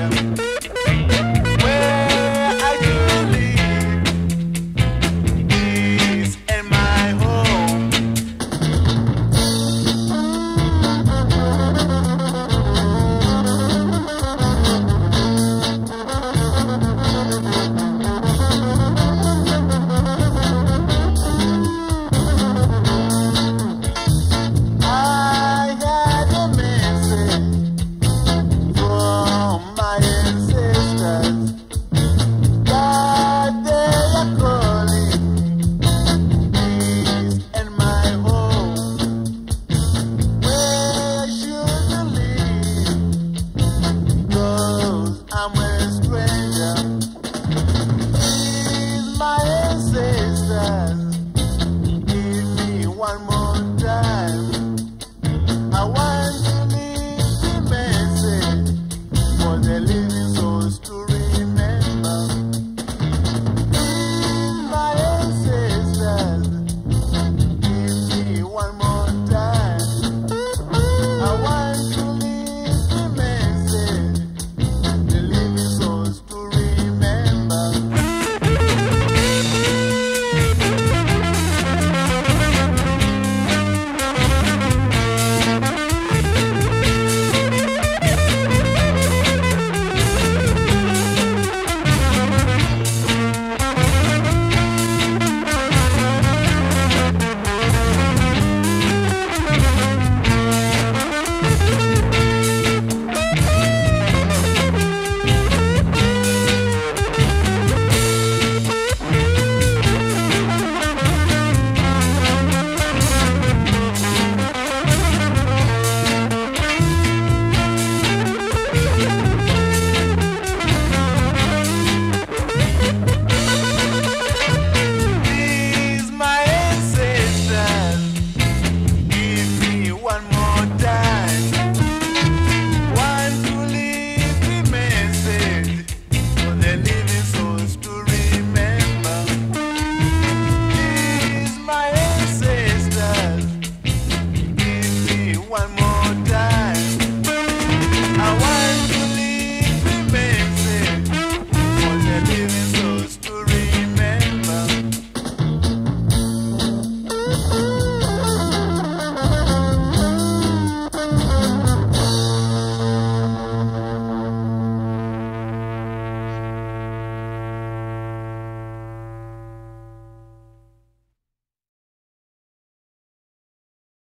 yeah.